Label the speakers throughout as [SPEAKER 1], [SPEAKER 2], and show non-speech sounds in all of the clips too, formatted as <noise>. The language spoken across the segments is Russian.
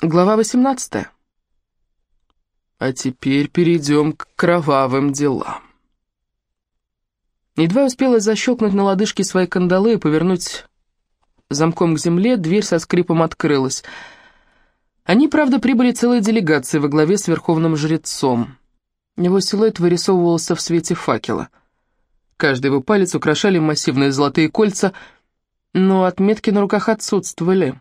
[SPEAKER 1] Глава 18. А теперь перейдем к кровавым делам. Едва успела защелкнуть на лодыжке свои кандалы и повернуть замком к земле, дверь со скрипом открылась. Они, правда, прибыли целой делегацией во главе с верховным жрецом. Его силуэт вырисовывался в свете факела. Каждый его палец украшали массивные золотые кольца, но отметки на руках отсутствовали.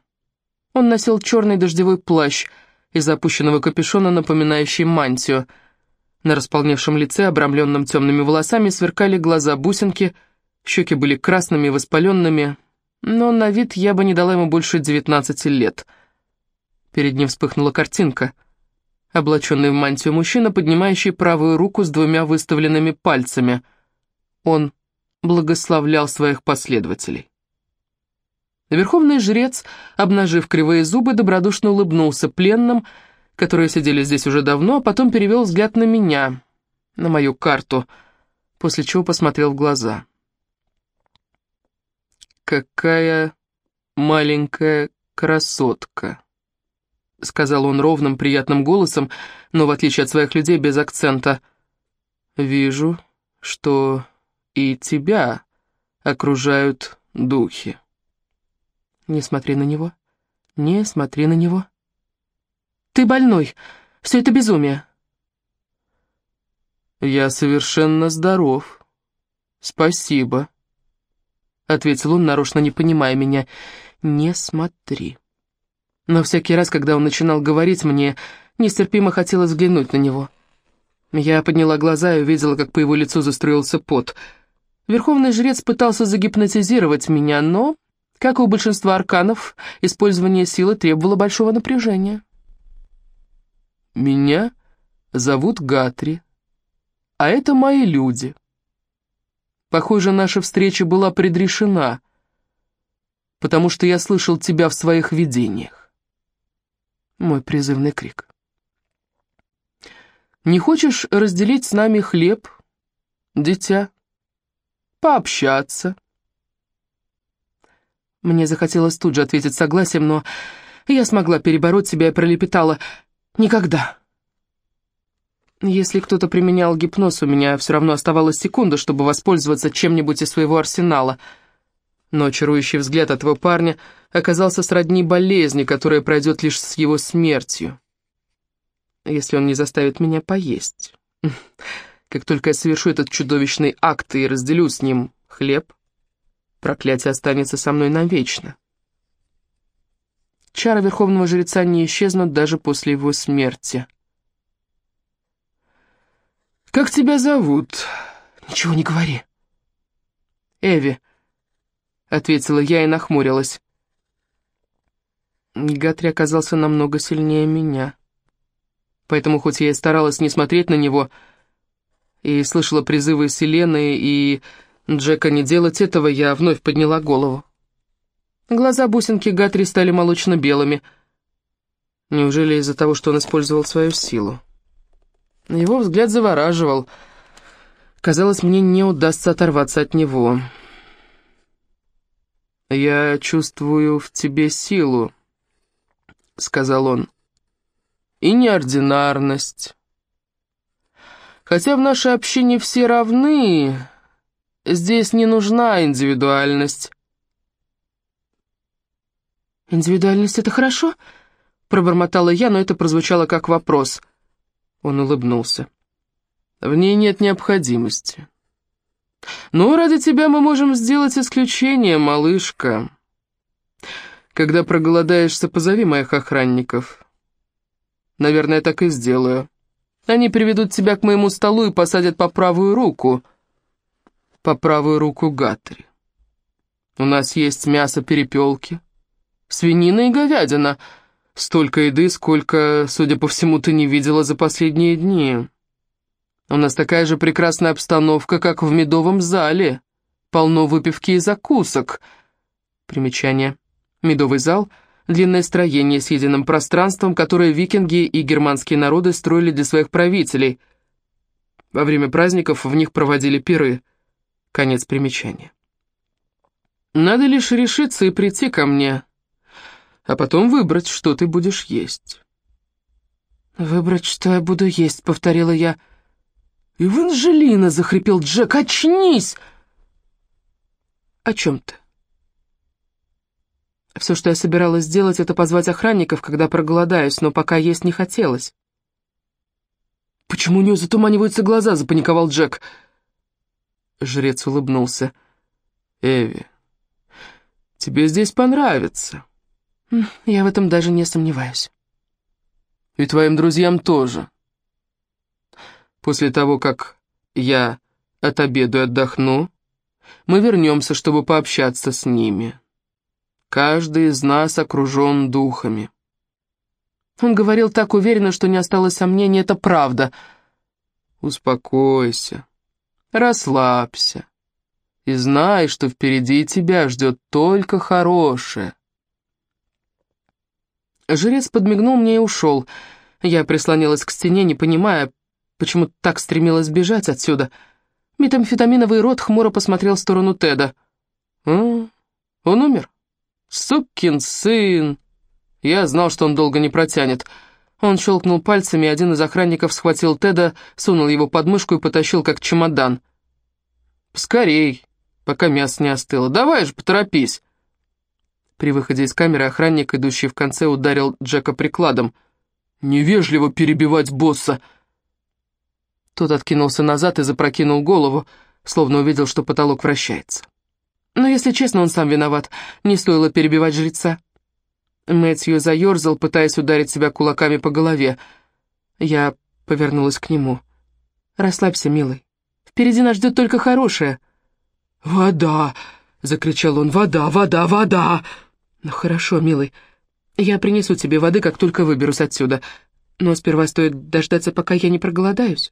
[SPEAKER 1] Он носил черный дождевой плащ из опущенного капюшона, напоминающий мантию. На располневшем лице, обрамленном темными волосами, сверкали глаза-бусинки, щеки были красными и воспаленными, но на вид я бы не дала ему больше девятнадцати лет. Перед ним вспыхнула картинка. Облаченный в мантию мужчина, поднимающий правую руку с двумя выставленными пальцами. Он благословлял своих последователей. Верховный жрец, обнажив кривые зубы, добродушно улыбнулся пленным, которые сидели здесь уже давно, а потом перевел взгляд на меня, на мою карту, после чего посмотрел в глаза. «Какая маленькая красотка», — сказал он ровным, приятным голосом, но, в отличие от своих людей, без акцента. «Вижу, что и тебя окружают духи». Не смотри на него. Не смотри на него. Ты больной. Все это безумие. Я совершенно здоров. Спасибо. Ответил он, нарочно не понимая меня. Не смотри. Но всякий раз, когда он начинал говорить, мне нестерпимо хотелось взглянуть на него. Я подняла глаза и увидела, как по его лицу застроился пот. Верховный жрец пытался загипнотизировать меня, но как и у большинства арканов, использование силы требовало большого напряжения. «Меня зовут Гатри, а это мои люди. Похоже, наша встреча была предрешена, потому что я слышал тебя в своих видениях». Мой призывный крик. «Не хочешь разделить с нами хлеб, дитя? Пообщаться?» Мне захотелось тут же ответить согласием, но я смогла перебороть себя и пролепетала «Никогда». Если кто-то применял гипноз, у меня все равно оставалась секунда, чтобы воспользоваться чем-нибудь из своего арсенала. Но чарующий взгляд этого парня оказался сродни болезни, которая пройдет лишь с его смертью. Если он не заставит меня поесть. Как только я совершу этот чудовищный акт и разделю с ним хлеб, Проклятие останется со мной навечно. Чары Верховного Жреца не исчезнут даже после его смерти. «Как тебя зовут?» «Ничего не говори». «Эви», — ответила я и нахмурилась. Гатри оказался намного сильнее меня. Поэтому, хоть я и старалась не смотреть на него, и слышала призывы Селены, и Джека не делать этого, я вновь подняла голову. Глаза бусинки Гатри стали молочно-белыми. Неужели из-за того, что он использовал свою силу? Его взгляд завораживал. Казалось, мне не удастся оторваться от него. «Я чувствую в тебе силу», — сказал он, — «и неординарность. Хотя в нашей общине все равны, Здесь не нужна индивидуальность». «Индивидуальность — это хорошо?» — пробормотала я, но это прозвучало как вопрос. Он улыбнулся. «В ней нет необходимости». «Ну, ради тебя мы можем сделать исключение, малышка. Когда проголодаешься, позови моих охранников. Наверное, так и сделаю. Они приведут тебя к моему столу и посадят по правую руку» по правую руку Гатри. У нас есть мясо перепелки, свинина и говядина. Столько еды, сколько, судя по всему, ты не видела за последние дни. У нас такая же прекрасная обстановка, как в медовом зале. Полно выпивки и закусок. Примечание. Медовый зал — длинное строение с единым пространством, которое викинги и германские народы строили для своих правителей. Во время праздников в них проводили пиры — Конец примечания. Надо лишь решиться и прийти ко мне. а потом выбрать, что ты будешь есть».
[SPEAKER 2] «Выбрать, что я буду есть», — повторила я.
[SPEAKER 1] «Эванжелина!» — захрипел Джек. «Очнись!» «О чем ты?» Все, что я собиралась сделать, это позвать охранников, когда проголодаюсь, но пока есть не хотелось. «Почему у нее затуманиваются глаза?» — запаниковал Джек. Жрец улыбнулся. «Эви, тебе здесь понравится».
[SPEAKER 2] «Я в этом даже не сомневаюсь».
[SPEAKER 1] «И твоим друзьям тоже. После того, как я отобеду и отдохну, мы вернемся, чтобы пообщаться с ними. Каждый из нас окружен духами».
[SPEAKER 2] Он говорил так уверенно, что не осталось сомнений, это правда.
[SPEAKER 1] «Успокойся, расслабься и знай, что впереди тебя ждет только хорошее».
[SPEAKER 2] Жрец подмигнул мне и ушел. Я прислонилась к стене, не понимая, почему так стремилась бежать отсюда. Метамфетаминовый рот хмуро посмотрел в сторону Теда.
[SPEAKER 1] «А, он умер? Сукин сын!» Я знал, что он долго не протянет. Он щелкнул пальцами, и один из охранников схватил Теда, сунул его под мышку и потащил, как чемодан. «Скорей, пока мясо не остыло. Давай же, поторопись!» При выходе из камеры охранник, идущий в конце, ударил Джека прикладом. «Невежливо перебивать босса!» Тот откинулся назад и запрокинул голову, словно увидел, что потолок вращается. Но, если честно, он сам виноват. Не стоило перебивать жреца. Мэтью заерзал, пытаясь ударить себя кулаками по голове. Я повернулась к нему. «Расслабься, милый. Впереди нас ждет только хорошее». «Вода!» — закричал он. «Вода, вода, вода!»
[SPEAKER 2] «Ну хорошо, милый. Я принесу тебе воды, как только выберусь отсюда. Но сперва стоит дождаться, пока я не проголодаюсь».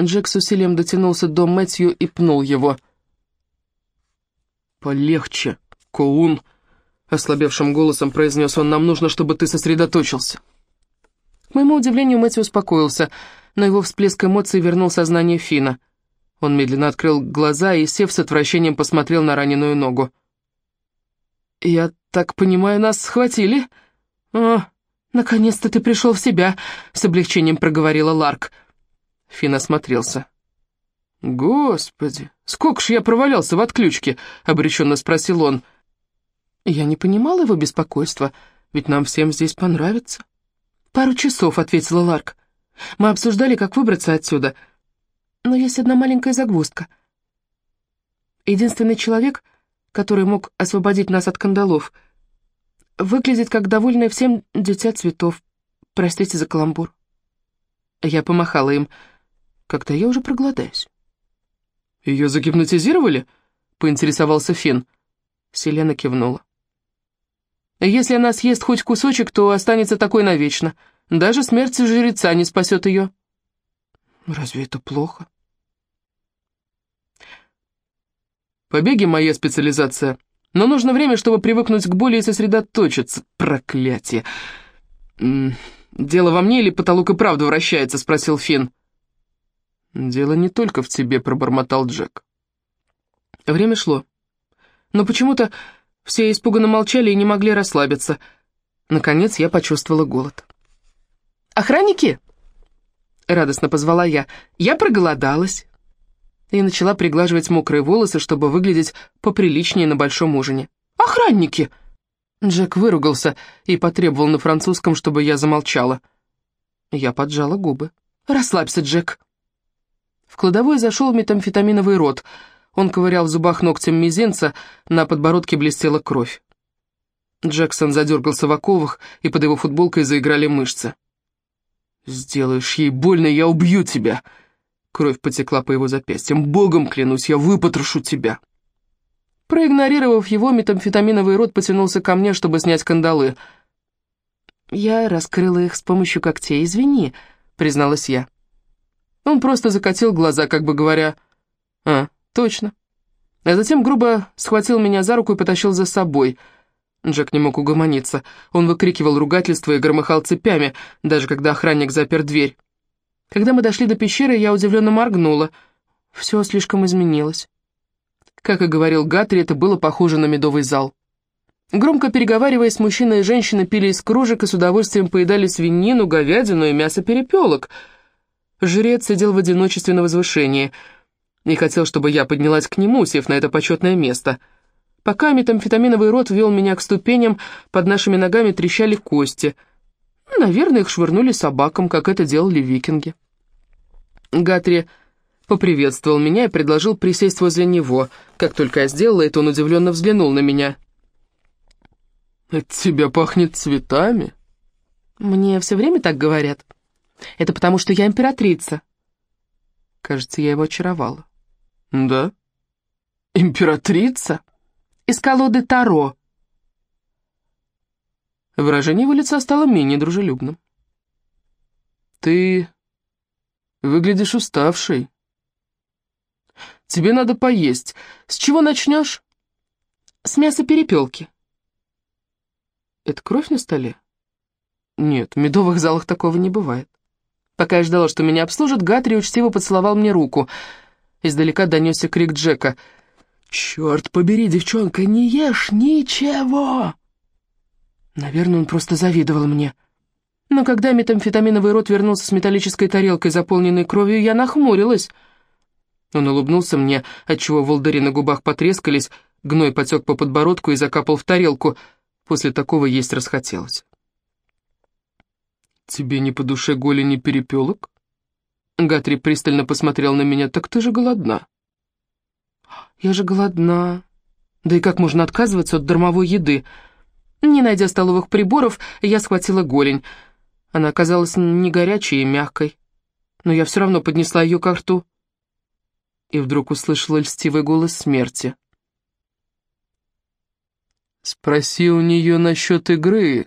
[SPEAKER 2] Джек с усилием дотянулся до Мэтью и пнул его.
[SPEAKER 1] «Полегче, Коун!» Ослабевшим голосом произнес он, нам нужно, чтобы ты сосредоточился.
[SPEAKER 2] К моему удивлению, Мэтью успокоился, но его всплеск эмоций вернул сознание Фина. Он медленно открыл глаза и, сев с отвращением, посмотрел на раненую ногу. «Я так понимаю, нас схватили?» «О, наконец-то ты пришел в себя», — с облегчением проговорила Ларк.
[SPEAKER 1] Фин осмотрелся. «Господи, сколько ж я провалялся в отключке?» — обреченно спросил он. «Я
[SPEAKER 2] я не понимала его беспокойства, ведь нам всем здесь понравится. «Пару часов», — ответила Ларк. «Мы обсуждали, как выбраться отсюда. Но есть одна маленькая загвоздка. Единственный человек, который мог освободить нас от кандалов, выглядит как довольное всем дитя цветов. Простите за каламбур». Я помахала им. Когда я уже проголодаюсь.
[SPEAKER 1] «Ее загипнотизировали?» — поинтересовался Финн.
[SPEAKER 2] Селена кивнула. Если она съест хоть кусочек, то останется такой навечно. Даже смерть жреца не спасет ее.
[SPEAKER 1] Разве это плохо? Побеги — моя специализация. Но нужно время, чтобы привыкнуть к боли и сосредоточиться. Проклятие. «Дело во мне или потолок и правда вращается?» — спросил Финн. «Дело не только в тебе», — пробормотал Джек.
[SPEAKER 2] Время шло. Но почему-то все испуганно молчали и не могли расслабиться. Наконец я почувствовала голод. «Охранники!» — радостно позвала я. «Я проголодалась!» И начала приглаживать мокрые волосы, чтобы выглядеть поприличнее на большом ужине. «Охранники!» Джек выругался и потребовал на французском, чтобы я замолчала. Я поджала губы. «Расслабься, Джек!» В кладовой зашел метамфетаминовый рот — он ковырял в зубах ногтем мизинца, на подбородке блестела кровь. Джексон задергался в оковах, и под его футболкой заиграли мышцы. «Сделаешь ей больно, я убью тебя!» Кровь потекла по его запястьям. «Богом клянусь, я выпотрошу тебя!» Проигнорировав его, метамфетаминовый рот потянулся ко мне, чтобы снять кандалы. «Я раскрыла их с помощью когтей, извини», — призналась я. Он просто закатил глаза, как бы говоря, «А, «Точно». А затем грубо схватил меня за руку и потащил за собой. Джек не мог угомониться. Он выкрикивал ругательства и громыхал цепями, даже когда охранник запер дверь. Когда мы дошли до пещеры, я удивленно моргнула. Все слишком изменилось. Как и говорил Гатри, это было похоже на медовый зал.
[SPEAKER 1] Громко переговариваясь, мужчина и женщина пили из кружек и с удовольствием поедали свинину, говядину и мясо перепелок. Жрец сидел в одиночестве на возвышении и хотел, чтобы я поднялась к нему, сев на это почетное место. Пока метамфетаминовый рот вел меня к ступеням, под нашими ногами трещали кости. Наверное, их швырнули собакам, как это делали викинги. Гатри поприветствовал меня и предложил присесть возле него. Как только я сделала это, он удивленно взглянул на меня. «От тебя пахнет цветами?»
[SPEAKER 2] «Мне все время так говорят. Это потому, что я императрица».
[SPEAKER 1] Кажется, я его очаровала. «Да? Императрица?»
[SPEAKER 2] «Из колоды Таро».
[SPEAKER 1] Выражение его лица стало менее дружелюбным. «Ты выглядишь уставшей. Тебе надо поесть. С чего начнешь?»
[SPEAKER 2] «С мяса перепелки».
[SPEAKER 1] «Это кровь на столе?» «Нет, в медовых залах такого не бывает». Пока я ждала, что меня обслужат, Гатри учтиво поцеловал мне руку. Издалека донесся крик Джека. «Черт побери, девчонка, не ешь ничего!» Наверное, он просто завидовал мне. Но когда метамфетаминовый рот вернулся с металлической тарелкой, заполненной кровью, я нахмурилась. Он улыбнулся мне, отчего волдыри на губах потрескались, гной потек по подбородку и закапал в тарелку. После такого есть расхотелось. «Тебе не по душе голени перепелок?» Гатри пристально посмотрел на меня. «Так ты же голодна». «Я же голодна. Да и как можно отказываться от дармовой еды?» Не найдя столовых приборов, я схватила голень. Она оказалась не горячей и мягкой, но я все равно поднесла ее к рту. И вдруг услышала льстивый голос смерти. «Спроси у нее насчет игры,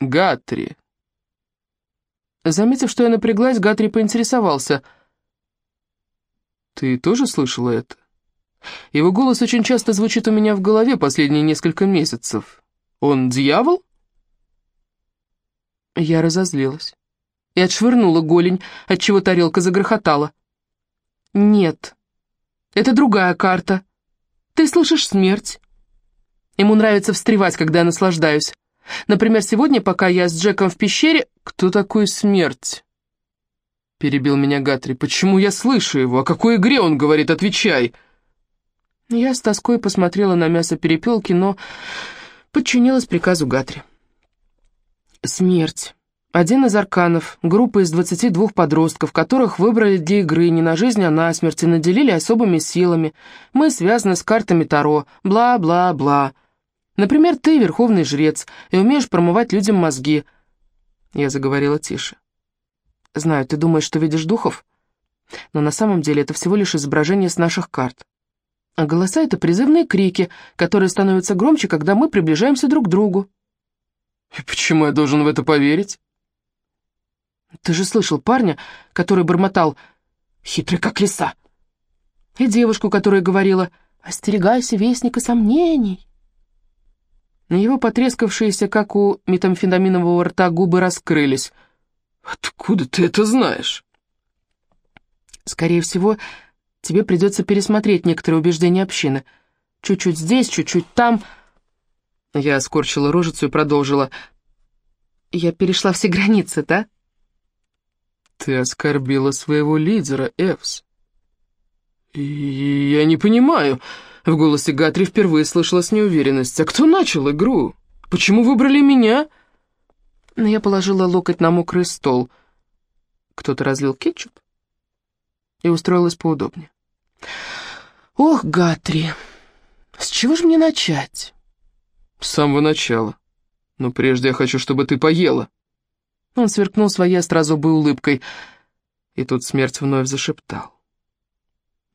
[SPEAKER 1] Гатри». Заметив, что я напряглась, Гатри поинтересовался. «Ты тоже слышала это?» Его голос очень часто звучит у меня в голове последние несколько месяцев. Он дьявол? Я разозлилась и отшвырнула голень, отчего тарелка загрохотала. «Нет, это другая карта. Ты слышишь смерть. Ему нравится встревать, когда я наслаждаюсь. Например, сегодня, пока я с Джеком в пещере... Кто такой смерть?» Перебил меня Гатри. «Почему я слышу его? О какой игре он говорит? Отвечай!» Я с тоской посмотрела на мясо перепелки, но подчинилась приказу Гатри. Смерть. Один из арканов, группа из 22 подростков, которых выбрали для игры не на жизнь, а на смерть, и наделили особыми силами. Мы связаны с картами Таро, бла-бла-бла. Например, ты верховный жрец и умеешь промывать людям мозги. Я заговорила тише. Знаю, ты думаешь, что видишь духов, но на самом деле это всего лишь изображение с наших карт. А голоса — это призывные крики, которые становятся громче, когда мы приближаемся друг к другу. И почему я должен в это поверить? Ты же слышал парня, который бормотал «хитрый как лиса», и девушку, которая говорила «остерегайся вестника сомнений». Его потрескавшиеся, как у метамфетаминового рта, губы раскрылись. «Откуда ты это знаешь?» Скорее всего, тебе придется пересмотреть некоторые убеждения общины. Чуть-чуть здесь, чуть-чуть там...» Я скорчила рожицу и продолжила. «Я перешла все границы, да?» «Ты оскорбила своего лидера, Эвс». «Я не понимаю...» В голосе Гатри впервые слышалась неуверенность. «А кто начал игру? Почему выбрали меня?» Но я положила локоть на мокрый стол. Кто-то разлил кетчуп и устроилась поудобнее. «Ох, Гатри, с чего же мне начать?» «С самого начала. Но прежде я хочу, чтобы ты поела». Он сверкнул своей острозубой улыбкой, и тут смерть вновь зашептал.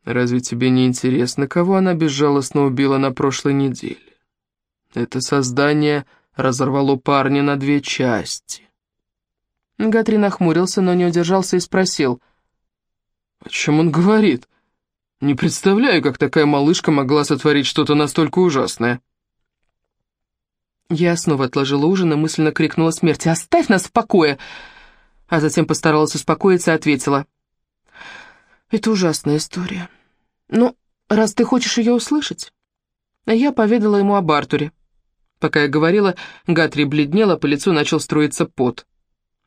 [SPEAKER 1] «Разве тебе не интересно, кого она безжалостно убила на прошлой неделе? Это создание разорвало парня на две части». Гатри нахмурился, но не удержался и спросил. «О чем он говорит?» Не представляю, как такая малышка могла сотворить что-то настолько ужасное. Я снова отложила ужин и мысленно крикнула смерти «Оставь нас в покое!» А затем постаралась успокоиться и ответила «Это ужасная история. Ну, раз ты хочешь ее услышать...» Я поведала ему об Артуре, Пока я говорила, Гатри бледнел, а по лицу начал строиться пот.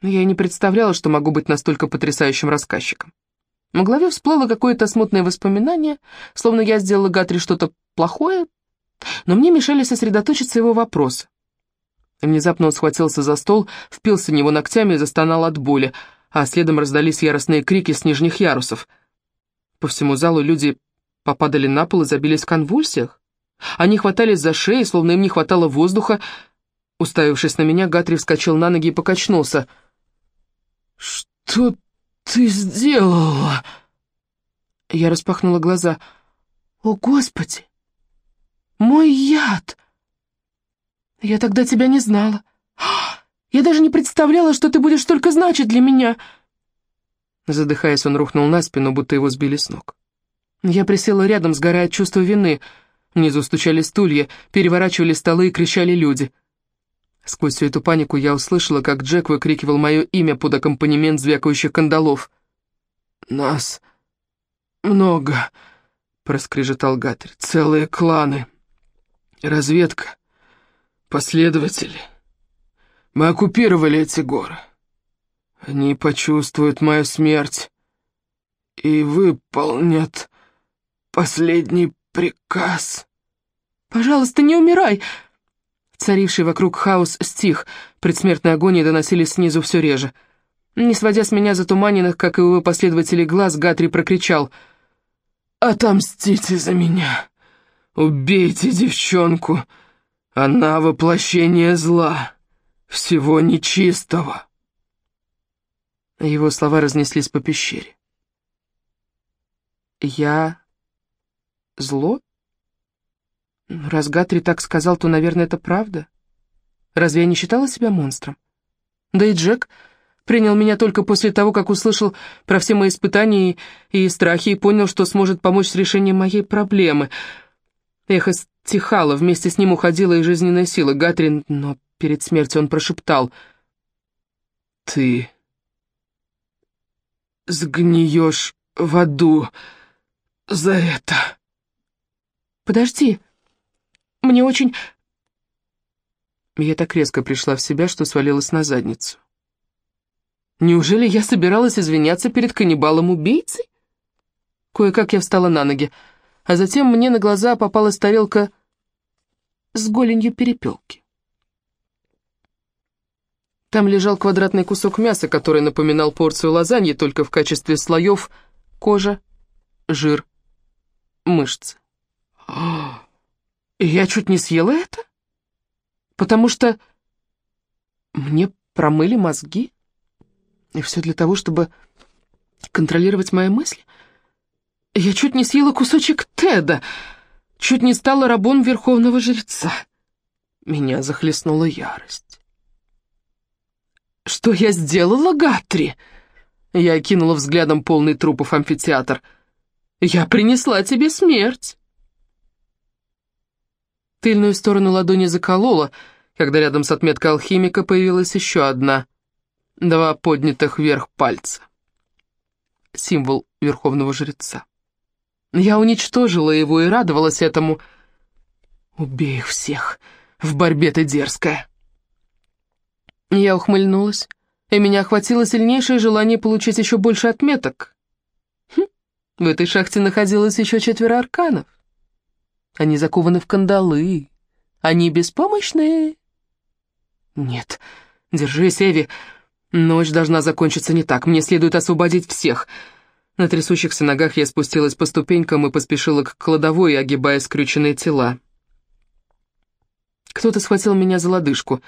[SPEAKER 1] Я и не представляла, что могу быть настолько потрясающим рассказчиком. В голове всплыло какое-то смутное воспоминание, словно я сделала Гатри что-то плохое, но мне мешали сосредоточиться его вопросы. Внезапно он схватился за стол, впился в него ногтями и застонал от боли, а следом раздались яростные крики с нижних ярусов. По всему залу люди попадали на пол и забились в конвульсиях. Они хватались за шеи, словно им не хватало воздуха. Уставившись на меня, Гатри вскочил на ноги и покачнулся. «Что ты сделала?» Я распахнула глаза. «О, Господи! Мой яд!» «Я тогда тебя не знала. Я даже не представляла, что ты будешь столько значить для меня!» Задыхаясь, он рухнул на спину, будто его сбили с ног. Я присела рядом, сгорая от чувства вины — Внизу стучали стулья, переворачивали столы и кричали люди. Сквозь всю эту панику я услышала, как Джек выкрикивал мое имя под аккомпанемент звякающих кандалов. «Нас много», — проскрежетал Гатри, — «целые кланы, разведка, последователи. Мы оккупировали эти горы. Они почувствуют мою смерть и выполнят последний приказ. «Пожалуйста, не умирай!» Царивший вокруг хаос стих, предсмертной агонии доносились снизу все реже. Не сводя с меня затуманенных, как и его последователей глаз, Гатри прокричал «Отомстите за меня! Убейте девчонку! Она воплощение зла, всего нечистого!» Его слова разнеслись по пещере. «Я Зло? Раз Гатри так сказал, то, наверное, это правда. Разве я не считала себя монстром? Да и Джек принял меня только после того, как услышал про все мои испытания и, и страхи и понял, что сможет помочь с решением моей проблемы. Эхо стихало, вместе с ним уходила и жизненная сила Гатри, но перед смертью он прошептал «Ты сгниешь в аду за это». «Подожди, мне очень...» Я так резко пришла в себя, что свалилась на задницу. Неужели я собиралась извиняться перед каннибалом-убийцей? Кое-как я встала на ноги, а затем мне на глаза попалась тарелка с голенью перепелки. Там лежал квадратный кусок мяса, который напоминал порцию лазаньи, только в качестве слоев кожа, жир, мышцы. <gasps> Я чуть не съела это? Потому что мне промыли мозги? И все для того, чтобы контролировать мои мысли? Я чуть не съела кусочек Теда, чуть не стала рабом верховного жреца. Меня захлестнула ярость. «Что я сделала, Гатри?» Я окинула взглядом полный трупов амфитеатр. «Я принесла тебе смерть!» Тыльную сторону ладони заколола, когда рядом с отметкой алхимика появилась еще одна. Два поднятых вверх пальца. Символ верховного жреца. Я уничтожила его и радовалась этому. «Убей их всех! В борьбе ты дерзкая!» Я ухмыльнулась, и меня охватило сильнейшее желание получить еще больше отметок. Хм, в этой шахте находилось еще четверо арканов. Они закованы в кандалы. Они беспомощные. Нет, держись, Эви. Ночь должна закончиться не так. Мне следует освободить всех. На трясущихся ногах я спустилась по ступенькам и поспешила к кладовой, огибая скрюченные тела. Кто-то схватил меня за лодыжку.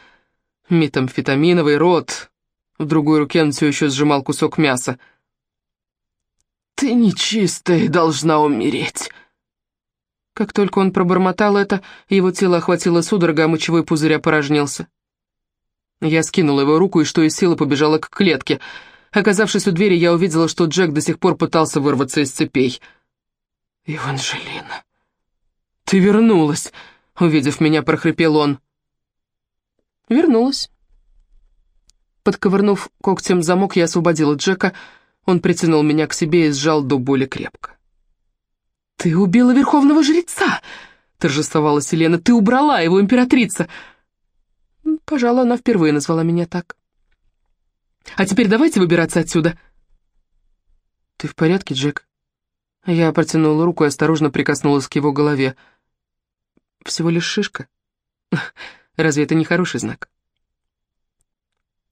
[SPEAKER 1] Метамфетаминовый рот. В другой руке он все еще сжимал кусок мяса. «Ты нечистая должна умереть», как только он пробормотал это, его тело охватило судорога, а мочевой пузырь опорожнился. Я скинула его руку и что из силы побежала к клетке. Оказавшись у двери, я увидела, что Джек до сих пор пытался вырваться из цепей. «Еванжелина, ты вернулась!» — увидев меня, прохрипел он. Вернулась. Подковырнув когтем замок, я освободила Джека. Он притянул меня к себе и сжал до боли крепко.
[SPEAKER 2] «Ты убила верховного жреца!» — торжествовала Селена. «Ты убрала его, императрица! Пожалуй, она впервые назвала меня так. «А теперь давайте выбираться отсюда». «Ты в порядке, Джек?» Я протянула руку и осторожно прикоснулась к его голове. «Всего лишь шишка. Разве это не хороший знак?»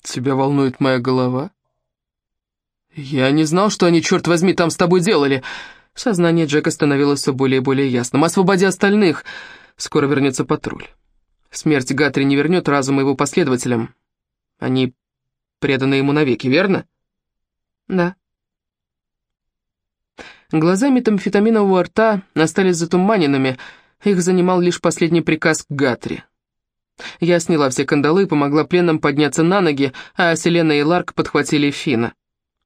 [SPEAKER 1] «Тебя волнует моя голова?» «Я не знал, что они, черт возьми, там с тобой делали!» Сознание Джека становилось все более и более ясным. «Освободи остальных! Скоро вернется патруль. Смерть Гатри не вернет разум его последователям. Они преданы ему навеки, верно?»
[SPEAKER 2] «Да». Глаза метамфетаминового рта остались затуманенными, их занимал лишь последний приказ к Гатри. Я сняла все кандалы и помогла пленным подняться на ноги, а Селена и Ларк подхватили Фина.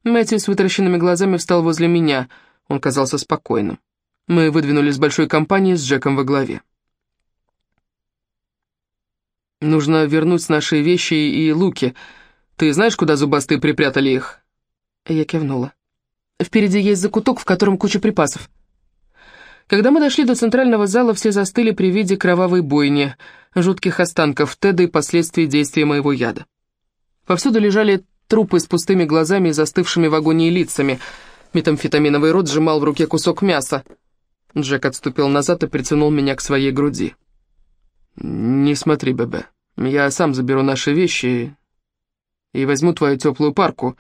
[SPEAKER 2] Мэтью с вытаращенными глазами встал возле меня, он казался спокойным. Мы выдвинулись с большой компанией с Джеком во главе. «Нужно вернуть наши вещи и луки. Ты знаешь, куда зубастые припрятали их?» Я кивнула. «Впереди есть закуток, в котором куча припасов». Когда мы дошли до центрального зала, все застыли при виде кровавой бойни, жутких останков Теда и последствий действия моего яда. Повсюду лежали трупы с пустыми глазами и застывшими в агонии лицами. Метамфетаминовый рот сжимал в руке кусок мяса. Джек отступил назад и притянул меня к своей груди. «Не смотри, Бебе. Я сам заберу наши вещи и возьму твою теплую парку.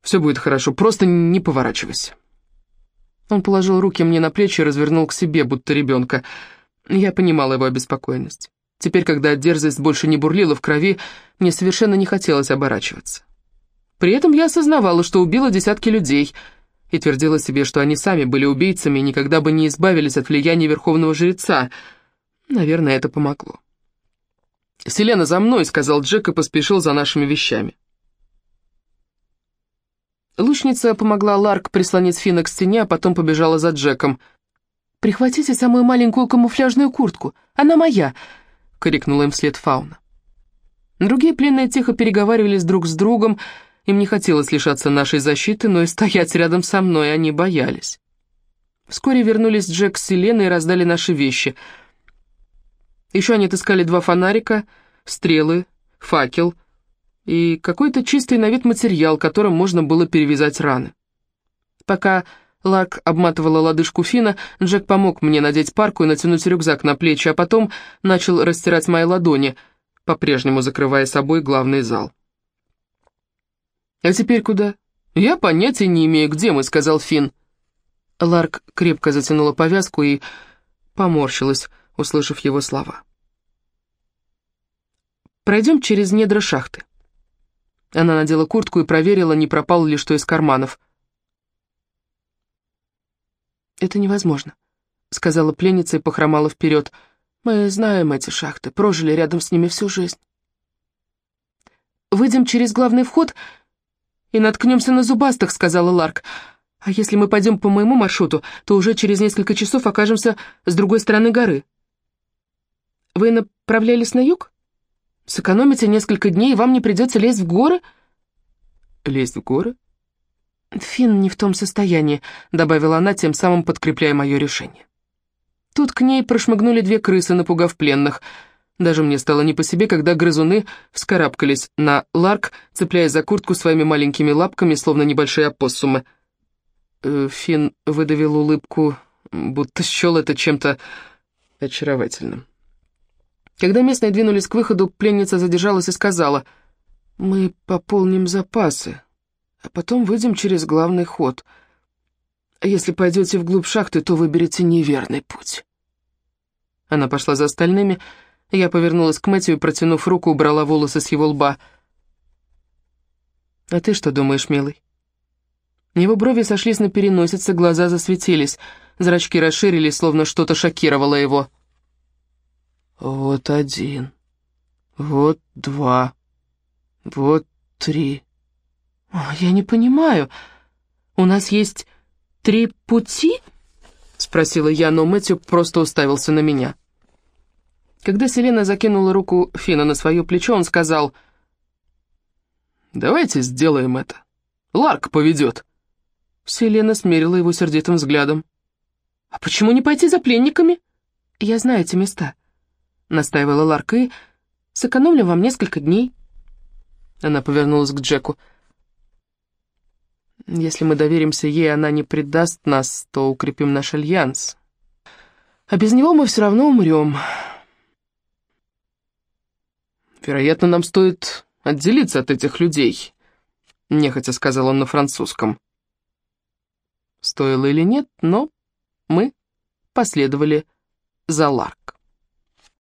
[SPEAKER 2] Все будет хорошо, просто не поворачивайся». Он положил руки мне на плечи и развернул к себе, будто ребенка. Я понимала его обеспокоенность. Теперь, когда дерзость больше не бурлила в крови, мне совершенно не хотелось оборачиваться. При этом я осознавала, что убила десятки людей, и твердила себе, что они сами были убийцами и никогда бы не избавились от влияния верховного жреца — Наверное, это помогло. «Селена, за мной!» — сказал Джек и поспешил за нашими вещами. Лучница помогла Ларк прислонить Фина к стене, а потом побежала за Джеком. «Прихватите самую маленькую камуфляжную куртку, она моя!» — крикнула им вслед Фауна. Другие пленные тихо переговаривались друг с другом, им не хотелось лишаться нашей защиты, но и стоять рядом со мной они боялись. Вскоре вернулись Джек с Селеной и раздали наши вещи — еще они отыскали два фонарика, стрелы, факел и какой-то чистый на вид материал, которым можно было перевязать раны. Пока Ларк обматывала лодыжку Фина, Джек помог мне надеть парку и натянуть рюкзак на плечи, а потом начал растирать мои ладони, по-прежнему закрывая собой главный зал. «А теперь куда?» «Я понятия не имею, где мы», — сказал Фин. Ларк крепко затянула повязку и поморщилась, услышав его слова. «Пройдем через недра шахты». Она надела куртку и проверила, не пропало ли что из карманов. «Это невозможно», — сказала пленница и похромала вперед. «Мы знаем эти шахты, прожили рядом с ними всю жизнь». «Выйдем через главный вход и наткнемся на зубастых», — сказала Ларк. «А если мы пойдем по моему маршруту, то уже через несколько часов окажемся с другой стороны горы». Вы направлялись на юг? Сэкономите несколько дней, и вам не придется лезть в горы?» «Лезть в горы?» «Финн не в том состоянии», — добавила она, тем самым подкрепляя мое решение. Тут к ней прошмыгнули две крысы, напугав пленных. Даже мне стало не по себе, когда грызуны вскарабкались на ларк, цепляясь за куртку своими маленькими лапками, словно небольшие опоссумы. Э, Финн выдавил улыбку, будто счел это чем-то очаровательным. Когда местные двинулись к выходу, пленница задержалась и сказала, «Мы пополним запасы, а потом выйдем через главный ход. Если пойдете вглубь шахты, то выберете неверный путь». Она пошла за остальными, я повернулась к Мэтью и, протянув руку, убрала волосы с его лба. «А ты что думаешь, милый?» Его брови сошлись на переносице, глаза засветились, зрачки расширились, словно что-то шокировало его. Вот один. Вот два. Вот три. «Я не понимаю. У нас есть три пути?» Спросила я, но Мэтью просто уставился на меня. Когда Селена закинула руку Фина на свое плечо, он сказал, «Давайте сделаем это. Ларк поведет». Селена смерила его сердитым взглядом. «А почему не пойти за пленниками? Я знаю эти места» настаивала Ларка, Сэкономлю вам несколько дней».
[SPEAKER 1] Она повернулась к Джеку. «Если мы доверимся ей, она не предаст нас, то укрепим наш альянс. А без него мы все равно умрем. Вероятно, нам стоит отделиться от этих людей», — нехотя сказал он на французском. Стоило или нет, но мы последовали за Ларк.